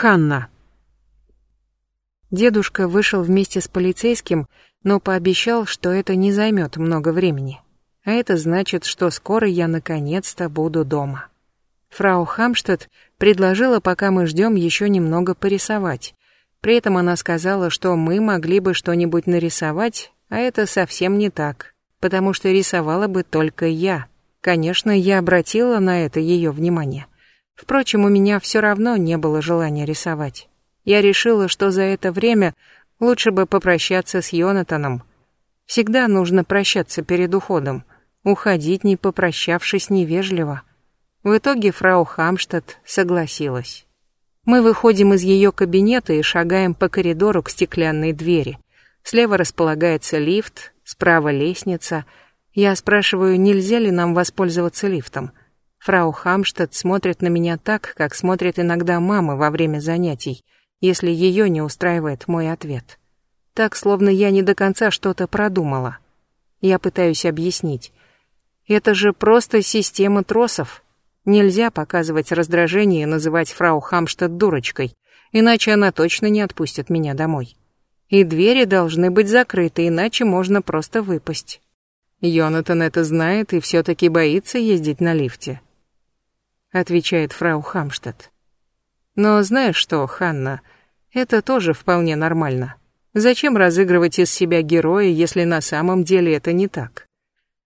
Ханна. Дедушка вышел вместе с полицейским, но пообещал, что это не займет много времени. А это значит, что скоро я наконец-то буду дома. Фрау Хамштедт предложила, пока мы ждем, еще немного порисовать. При этом она сказала, что мы могли бы что-нибудь нарисовать, а это совсем не так, потому что рисовала бы только я. Конечно, я обратила на это ее внимание. Впрочем, у меня все равно не было желания рисовать. Я решила, что за это время лучше бы попрощаться с Йонатаном. Всегда нужно прощаться перед уходом. Уходить, не попрощавшись, невежливо. В итоге фрау Хамштадт согласилась. Мы выходим из ее кабинета и шагаем по коридору к стеклянной двери. Слева располагается лифт, справа лестница. Я спрашиваю, нельзя ли нам воспользоваться лифтом. Фрау Хамштадт смотрит на меня так, как смотрят иногда мамы во время занятий, если ее не устраивает мой ответ. Так, словно я не до конца что-то продумала. Я пытаюсь объяснить. Это же просто система тросов. Нельзя показывать раздражение и называть фрау Хамштадт дурочкой, иначе она точно не отпустит меня домой. И двери должны быть закрыты, иначе можно просто выпасть. Йонатан это знает и все-таки боится ездить на лифте отвечает фрау Хамштадт. Но знаешь что, Ханна, это тоже вполне нормально. Зачем разыгрывать из себя героя, если на самом деле это не так?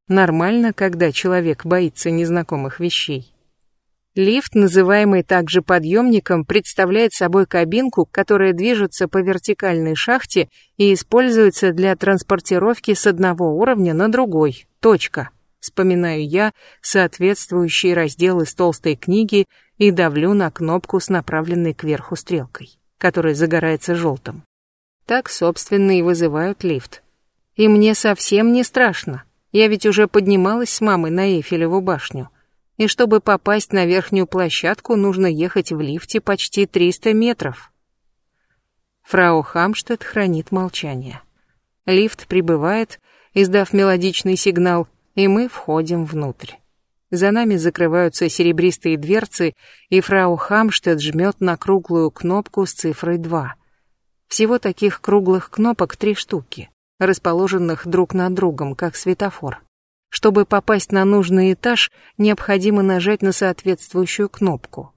Нормально, когда человек боится незнакомых вещей. Лифт, называемый также подъемником, представляет собой кабинку, которая движется по вертикальной шахте и используется для транспортировки с одного уровня на другой. Точка вспоминаю я соответствующий раздел из толстой книги и давлю на кнопку с направленной кверху стрелкой, которая загорается желтым. Так, собственно, и вызывают лифт. И мне совсем не страшно. Я ведь уже поднималась с мамой на Эйфелеву башню. И чтобы попасть на верхнюю площадку, нужно ехать в лифте почти 300 метров. Фрау Хамштедт хранит молчание. Лифт прибывает, издав мелодичный сигнал, и мы входим внутрь. За нами закрываются серебристые дверцы, и фрау Хамштедт жмет на круглую кнопку с цифрой 2. Всего таких круглых кнопок три штуки, расположенных друг над другом, как светофор. Чтобы попасть на нужный этаж, необходимо нажать на соответствующую кнопку.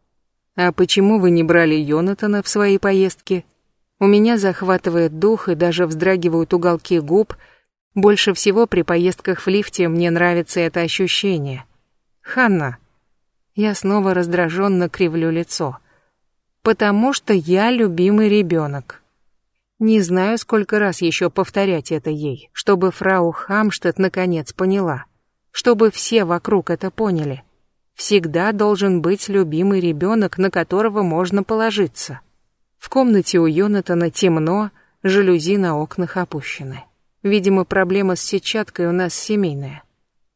А почему вы не брали Йонатана в свои поездки? У меня захватывает дух и даже вздрагивают уголки губ, больше всего при поездках в лифте мне нравится это ощущение. Ханна. Я снова раздраженно кривлю лицо. Потому что я любимый ребенок. Не знаю, сколько раз еще повторять это ей, чтобы фрау Хамштедт наконец поняла. Чтобы все вокруг это поняли. Всегда должен быть любимый ребенок, на которого можно положиться. В комнате у Йонатана темно, жалюзи на окнах опущены. Видимо, проблема с сетчаткой у нас семейная.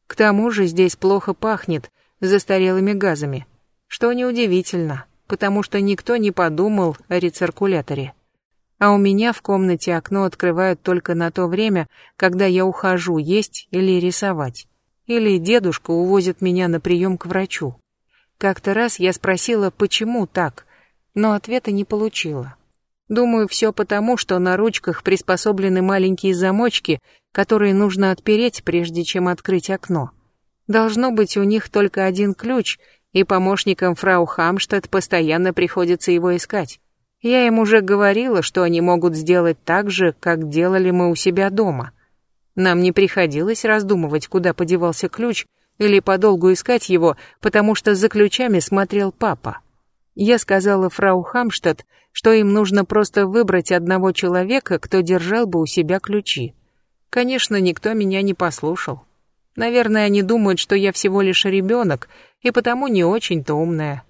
К тому же здесь плохо пахнет застарелыми газами, что неудивительно, потому что никто не подумал о рециркуляторе. А у меня в комнате окно открывают только на то время, когда я ухожу есть или рисовать. Или дедушка увозит меня на прием к врачу. Как-то раз я спросила, почему так, но ответа не получила. Думаю, все потому, что на ручках приспособлены маленькие замочки, которые нужно отпереть, прежде чем открыть окно. Должно быть у них только один ключ, и помощникам фрау Хамштадт постоянно приходится его искать. Я им уже говорила, что они могут сделать так же, как делали мы у себя дома. Нам не приходилось раздумывать, куда подевался ключ, или подолгу искать его, потому что за ключами смотрел папа. Я сказала фрау Хамштадт, что им нужно просто выбрать одного человека, кто держал бы у себя ключи. Конечно, никто меня не послушал. Наверное, они думают, что я всего лишь ребенок, и потому не очень-то умная.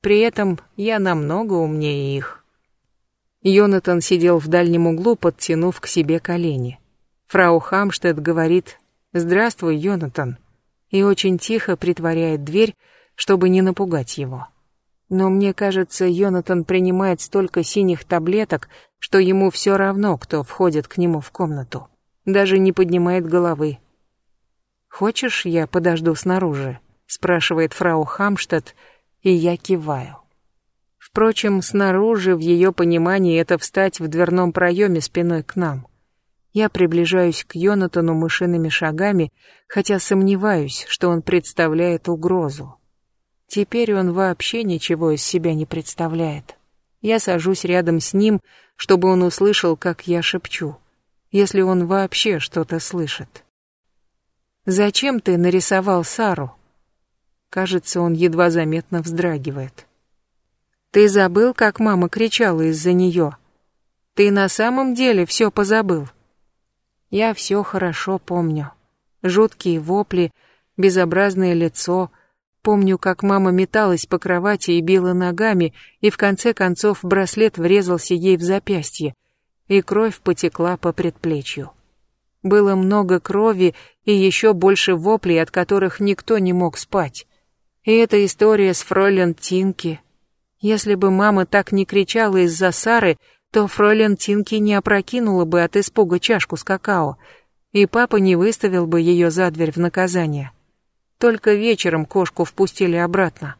При этом я намного умнее их. Йонатан сидел в дальнем углу, подтянув к себе колени. Фрау Хамштедт говорит «Здравствуй, Йонатан», и очень тихо притворяет дверь, чтобы не напугать его. Но мне кажется, Йонатан принимает столько синих таблеток, что ему все равно, кто входит к нему в комнату. Даже не поднимает головы. «Хочешь, я подожду снаружи?» — спрашивает фрау Хамштадт, и я киваю. Впрочем, снаружи, в ее понимании, это встать в дверном проеме спиной к нам. Я приближаюсь к Йонатану мышиными шагами, хотя сомневаюсь, что он представляет угрозу. Теперь он вообще ничего из себя не представляет. Я сажусь рядом с ним, чтобы он услышал, как я шепчу, если он вообще что-то слышит. «Зачем ты нарисовал Сару?» Кажется, он едва заметно вздрагивает. «Ты забыл, как мама кричала из-за нее? Ты на самом деле все позабыл?» Я все хорошо помню. Жуткие вопли, безобразное лицо — Помню, как мама металась по кровати и била ногами, и в конце концов браслет врезался ей в запястье, и кровь потекла по предплечью. Было много крови и еще больше воплей, от которых никто не мог спать. И эта история с фройлен Тинки. Если бы мама так не кричала из-за Сары, то фройлен Тинки не опрокинула бы от испуга чашку с какао, и папа не выставил бы ее за дверь в наказание. Только вечером кошку впустили обратно.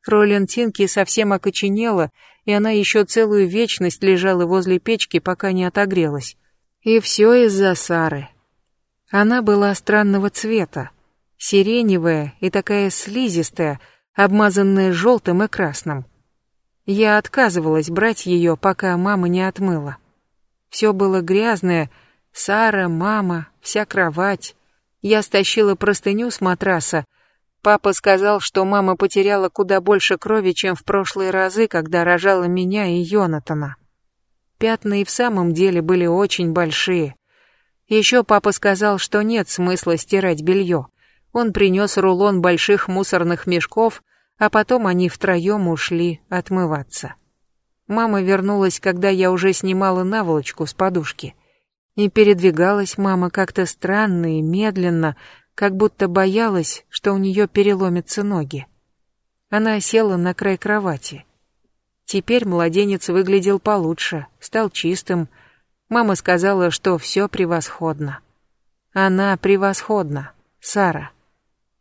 Фройлен Тинки совсем окоченела, и она еще целую вечность лежала возле печки, пока не отогрелась. И все из-за Сары. Она была странного цвета, сиреневая и такая слизистая, обмазанная желтым и красным. Я отказывалась брать ее, пока мама не отмыла. Все было грязное, Сара, мама, вся кровать. Я стащила простыню с матраса. Папа сказал, что мама потеряла куда больше крови, чем в прошлые разы, когда рожала меня и Йонатана. Пятна и в самом деле были очень большие. Еще папа сказал, что нет смысла стирать белье. Он принес рулон больших мусорных мешков, а потом они втроем ушли отмываться. Мама вернулась, когда я уже снимала наволочку с подушки. И передвигалась мама как-то странно и медленно, как будто боялась, что у нее переломятся ноги. Она села на край кровати. Теперь младенец выглядел получше, стал чистым. Мама сказала, что все превосходно. Она превосходна, Сара.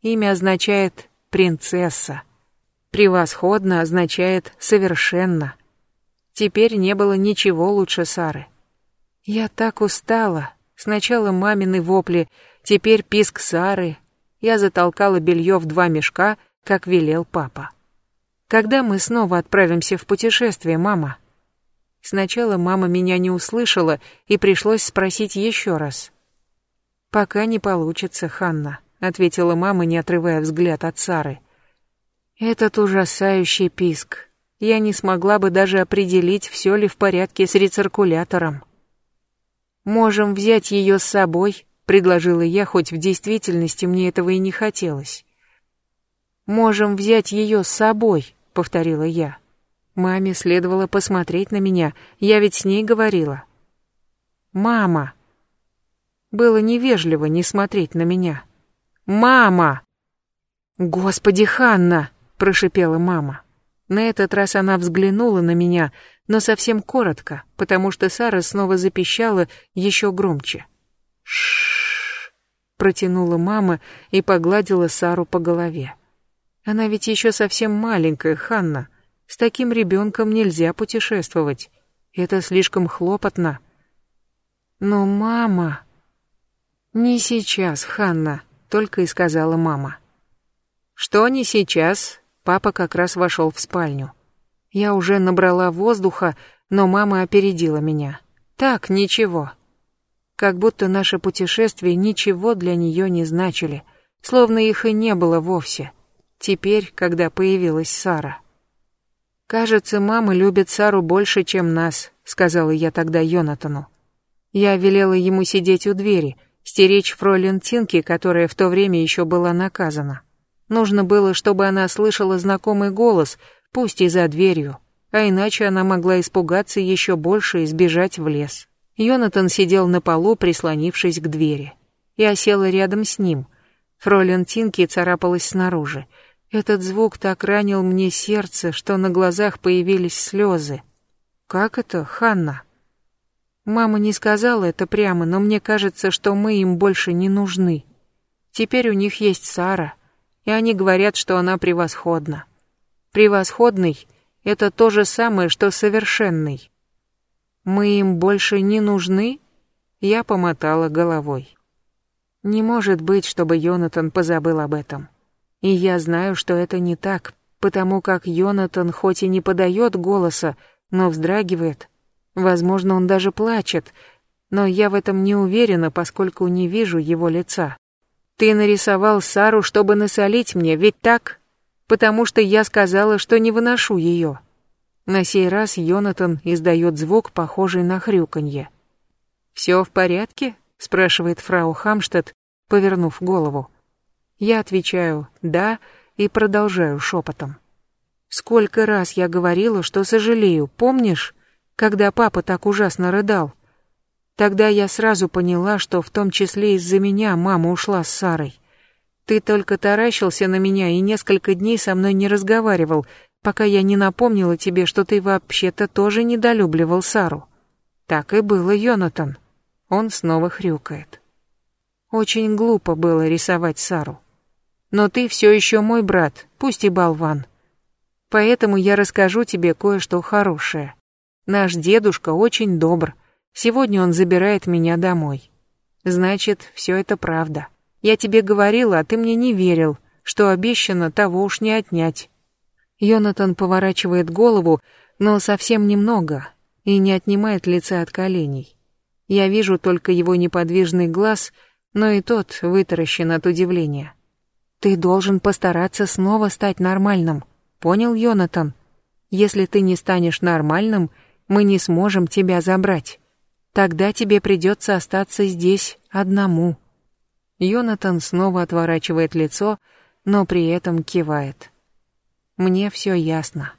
Имя означает «принцесса». Превосходно означает «совершенно». Теперь не было ничего лучше Сары. Я так устала. Сначала мамины вопли, теперь писк Сары. Я затолкала белье в два мешка, как велел папа. Когда мы снова отправимся в путешествие, мама? Сначала мама меня не услышала, и пришлось спросить еще раз. «Пока не получится, Ханна», — ответила мама, не отрывая взгляд от Сары. «Этот ужасающий писк. Я не смогла бы даже определить, все ли в порядке с рециркулятором». «Можем взять ее с собой», — предложила я, хоть в действительности мне этого и не хотелось. «Можем взять ее с собой», — повторила я. Маме следовало посмотреть на меня, я ведь с ней говорила. «Мама!» Было невежливо не смотреть на меня. «Мама!» «Господи, Ханна!» — прошипела мама. На этот раз она взглянула на меня, но совсем коротко, потому что Сара снова запищала еще громче. Шш! протянула мама и погладила Сару по голове. Она ведь еще совсем маленькая, Ханна. С таким ребенком нельзя путешествовать. Это слишком хлопотно. Но мама... Не сейчас, Ханна, только и сказала мама. Что не сейчас? Папа как раз вошел в спальню. Я уже набрала воздуха, но мама опередила меня. Так, ничего. Как будто наши путешествия ничего для нее не значили, словно их и не было вовсе. Теперь, когда появилась Сара. «Кажется, мама любит Сару больше, чем нас», — сказала я тогда Йонатану. Я велела ему сидеть у двери, стеречь фройлен Тинки, которая в то время еще была наказана. Нужно было, чтобы она слышала знакомый голос, пусть и за дверью, а иначе она могла испугаться еще больше и сбежать в лес. Йонатан сидел на полу, прислонившись к двери. Я села рядом с ним. Фролен Тинки царапалась снаружи. Этот звук так ранил мне сердце, что на глазах появились слезы. «Как это, Ханна?» Мама не сказала это прямо, но мне кажется, что мы им больше не нужны. Теперь у них есть Сара, и они говорят, что она превосходна. Превосходный это то же самое, что совершенный. Мы им больше не нужны? Я помотала головой. Не может быть, чтобы Йонатан позабыл об этом. И я знаю, что это не так, потому как Йонатан хоть и не подает голоса, но вздрагивает. Возможно, он даже плачет, но я в этом не уверена, поскольку не вижу его лица. Ты нарисовал Сару, чтобы насолить мне, ведь так? Потому что я сказала, что не выношу ее. На сей раз Йонатан издает звук, похожий на хрюканье. «Все в порядке?» — спрашивает фрау Хамштедт, повернув голову. Я отвечаю «да» и продолжаю шепотом. «Сколько раз я говорила, что сожалею, помнишь, когда папа так ужасно рыдал? Тогда я сразу поняла, что в том числе из-за меня мама ушла с Сарой. Ты только таращился на меня и несколько дней со мной не разговаривал, пока я не напомнила тебе, что ты вообще-то тоже недолюбливал Сару. Так и было, Йонатан. Он снова хрюкает. Очень глупо было рисовать Сару. Но ты все еще мой брат, пусть и болван. Поэтому я расскажу тебе кое-что хорошее. Наш дедушка очень добр. Сегодня он забирает меня домой. Значит, все это правда. Я тебе говорила, а ты мне не верил, что обещано, того уж не отнять. Йонатан поворачивает голову, но совсем немного, и не отнимает лица от коленей. Я вижу только его неподвижный глаз, но и тот вытаращен от удивления. Ты должен постараться снова стать нормальным. Понял, Йонатан? Если ты не станешь нормальным, мы не сможем тебя забрать. Тогда тебе придется остаться здесь одному. Йонатан снова отворачивает лицо, но при этом кивает. Мне все ясно.